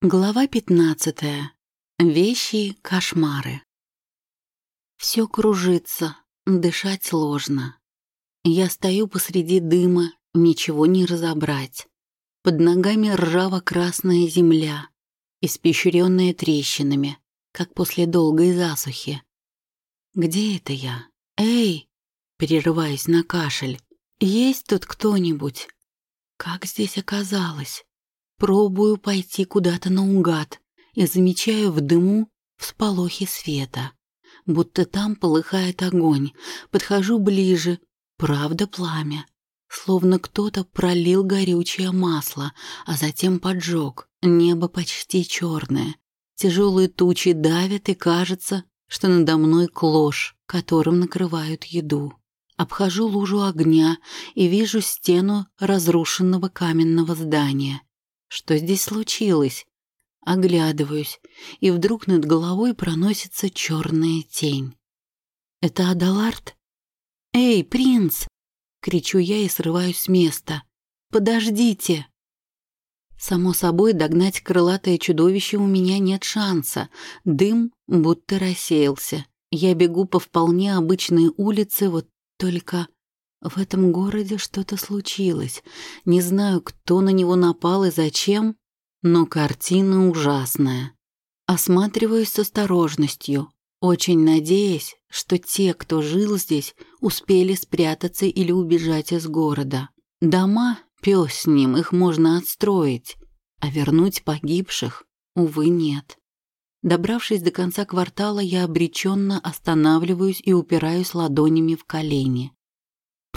Глава 15. Вещи, кошмары. Все кружится, дышать сложно. Я стою посреди дыма, ничего не разобрать. Под ногами ржаво-красная земля, испещренная трещинами, как после долгой засухи. Где это я? Эй! Перерываюсь на кашель. Есть тут кто-нибудь? Как здесь оказалось? Пробую пойти куда-то наугад и замечаю в дыму всполохи света. Будто там полыхает огонь. Подхожу ближе. Правда пламя. Словно кто-то пролил горючее масло, а затем поджег. Небо почти черное. Тяжелые тучи давят, и кажется, что надо мной клош, которым накрывают еду. Обхожу лужу огня и вижу стену разрушенного каменного здания. Что здесь случилось? Оглядываюсь, и вдруг над головой проносится черная тень. Это Адалард? «Эй, принц!» — кричу я и срываюсь с места. «Подождите!» Само собой, догнать крылатое чудовище у меня нет шанса. Дым будто рассеялся. Я бегу по вполне обычной улице, вот только в этом городе что-то случилось. Не знаю, кто на него напал и зачем, но картина ужасная. Осматриваюсь с осторожностью, очень надеясь, что те, кто жил здесь, успели спрятаться или убежать из города. Дома, пес с ним, их можно отстроить, а вернуть погибших, увы, нет. Добравшись до конца квартала, я обреченно останавливаюсь и упираюсь ладонями в колени.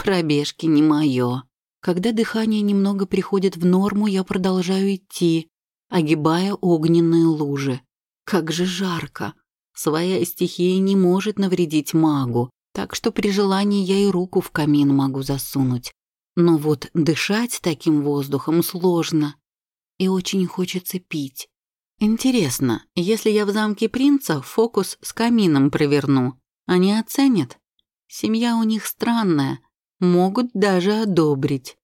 Пробежки не мое. Когда дыхание немного приходит в норму, я продолжаю идти, огибая огненные лужи. Как же жарко. Своя стихия не может навредить магу, так что при желании я и руку в камин могу засунуть. Но вот дышать таким воздухом сложно. И очень хочется пить. Интересно, если я в замке принца фокус с камином проверну, они оценят? Семья у них странная, могут даже одобрить.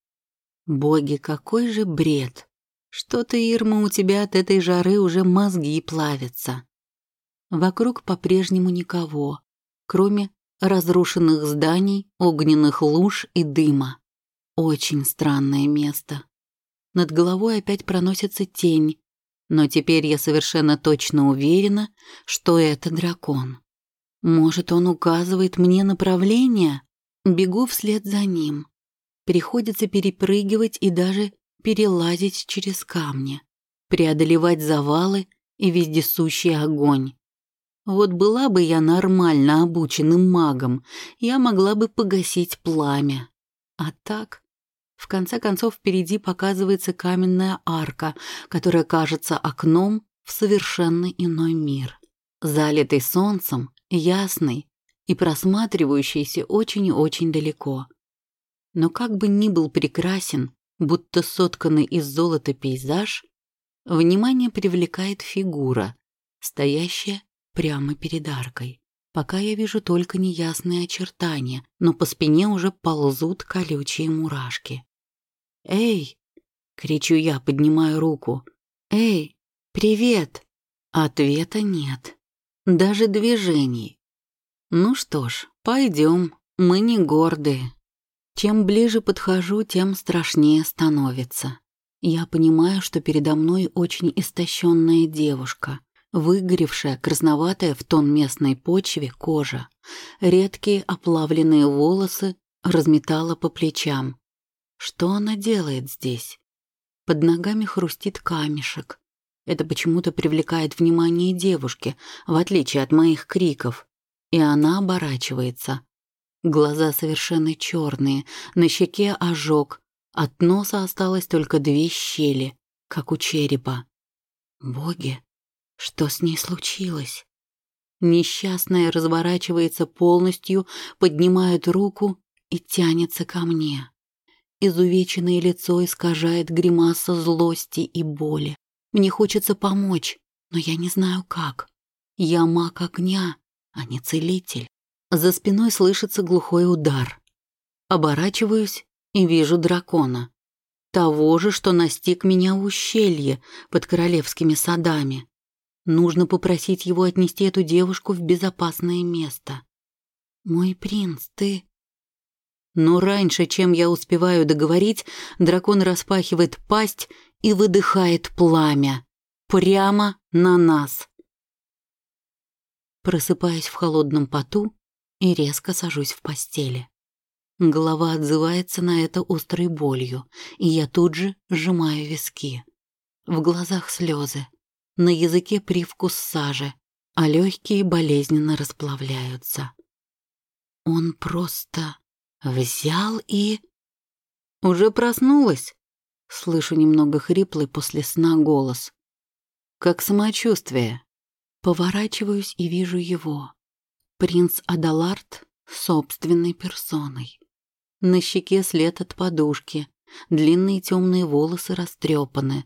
Боги, какой же бред! Что-то, Ирма, у тебя от этой жары уже мозги плавятся. Вокруг по-прежнему никого, кроме разрушенных зданий, огненных луж и дыма. Очень странное место. Над головой опять проносится тень, но теперь я совершенно точно уверена, что это дракон. Может, он указывает мне направление? Бегу вслед за ним. Приходится перепрыгивать и даже перелазить через камни, преодолевать завалы и вездесущий огонь. Вот была бы я нормально обученным магом, я могла бы погасить пламя. А так, в конце концов, впереди показывается каменная арка, которая кажется окном в совершенно иной мир. Залитый солнцем, ясный, и просматривающийся очень и очень далеко. Но как бы ни был прекрасен, будто сотканный из золота пейзаж, внимание привлекает фигура, стоящая прямо перед аркой. Пока я вижу только неясные очертания, но по спине уже ползут колючие мурашки. «Эй!» — кричу я, поднимая руку. «Эй, привет!» Ответа нет. Даже движений. Ну что ж, пойдем, мы не гордые. Чем ближе подхожу, тем страшнее становится. Я понимаю, что передо мной очень истощенная девушка, выгоревшая, красноватая в тон местной почве кожа. Редкие оплавленные волосы разметала по плечам. Что она делает здесь? Под ногами хрустит камешек. Это почему-то привлекает внимание девушки, в отличие от моих криков и она оборачивается. Глаза совершенно черные, на щеке ожог, от носа осталось только две щели, как у черепа. Боги, что с ней случилось? Несчастная разворачивается полностью, поднимает руку и тянется ко мне. Изувеченное лицо искажает гримаса злости и боли. Мне хочется помочь, но я не знаю как. Я маг огня, а не целитель. За спиной слышится глухой удар. Оборачиваюсь и вижу дракона. Того же, что настиг меня в ущелье под королевскими садами. Нужно попросить его отнести эту девушку в безопасное место. «Мой принц, ты...» Но раньше, чем я успеваю договорить, дракон распахивает пасть и выдыхает пламя. Прямо на нас. Просыпаюсь в холодном поту и резко сажусь в постели. Голова отзывается на это острой болью, и я тут же сжимаю виски. В глазах слезы, на языке привкус сажи, а легкие болезненно расплавляются. Он просто взял и... «Уже проснулась?» Слышу немного хриплый после сна голос. «Как самочувствие?» Поворачиваюсь и вижу его. Принц Адалард собственной персоной. На щеке след от подушки, длинные темные волосы растрепаны.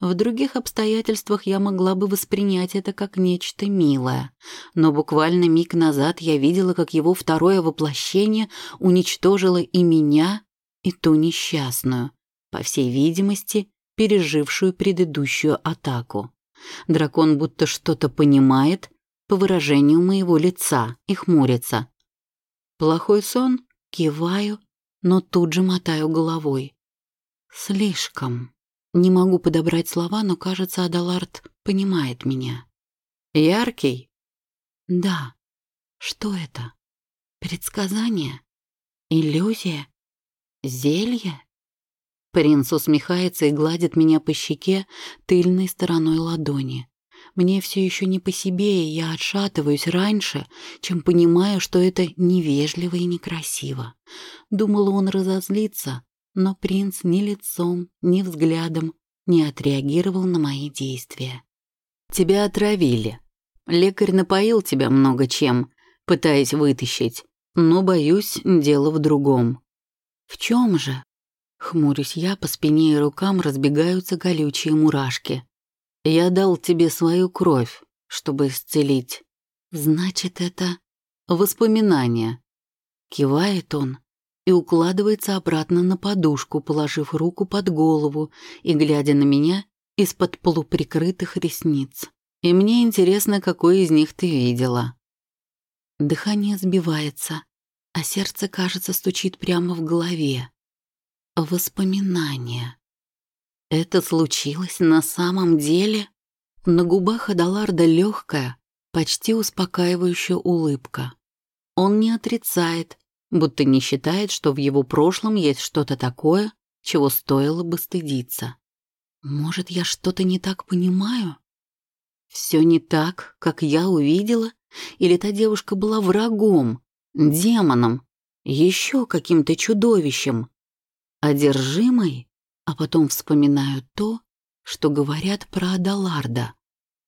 В других обстоятельствах я могла бы воспринять это как нечто милое, но буквально миг назад я видела, как его второе воплощение уничтожило и меня, и ту несчастную, по всей видимости, пережившую предыдущую атаку. Дракон будто что-то понимает по выражению моего лица и хмурится. Плохой сон? Киваю но тут же мотаю головой. Слишком. Не могу подобрать слова, но, кажется, Адалард понимает меня. Яркий? Да. Что это? Предсказание? Иллюзия? Зелье? Принц усмехается и гладит меня по щеке тыльной стороной ладони. Мне все еще не по себе, и я отшатываюсь раньше, чем понимаю, что это невежливо и некрасиво. Думала, он разозлится, но принц ни лицом, ни взглядом не отреагировал на мои действия. «Тебя отравили. Лекарь напоил тебя много чем, пытаясь вытащить, но, боюсь, дело в другом». «В чем же?» Хмурюсь я, по спине и рукам разбегаются колючие мурашки. Я дал тебе свою кровь, чтобы исцелить. Значит, это воспоминания. Кивает он и укладывается обратно на подушку, положив руку под голову и глядя на меня из-под полуприкрытых ресниц. И мне интересно, какой из них ты видела. Дыхание сбивается, а сердце, кажется, стучит прямо в голове. Воспоминания. Это случилось на самом деле? На губах Адаларда легкая, почти успокаивающая улыбка. Он не отрицает, будто не считает, что в его прошлом есть что-то такое, чего стоило бы стыдиться. Может, я что-то не так понимаю? Все не так, как я увидела? Или та девушка была врагом, демоном, еще каким-то чудовищем? Одержимой? А потом вспоминаю то, что говорят про Адаларда.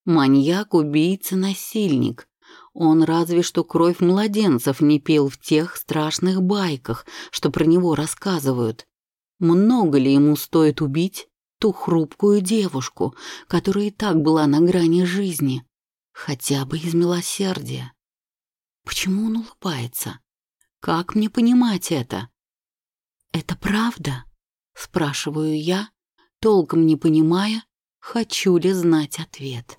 Маньяк, убийца, насильник. Он разве что кровь младенцев не пил в тех страшных байках, что про него рассказывают. Много ли ему стоит убить ту хрупкую девушку, которая и так была на грани жизни? Хотя бы из милосердия. Почему он улыбается? Как мне понимать это? Это правда? Спрашиваю я, толком не понимая, хочу ли знать ответ.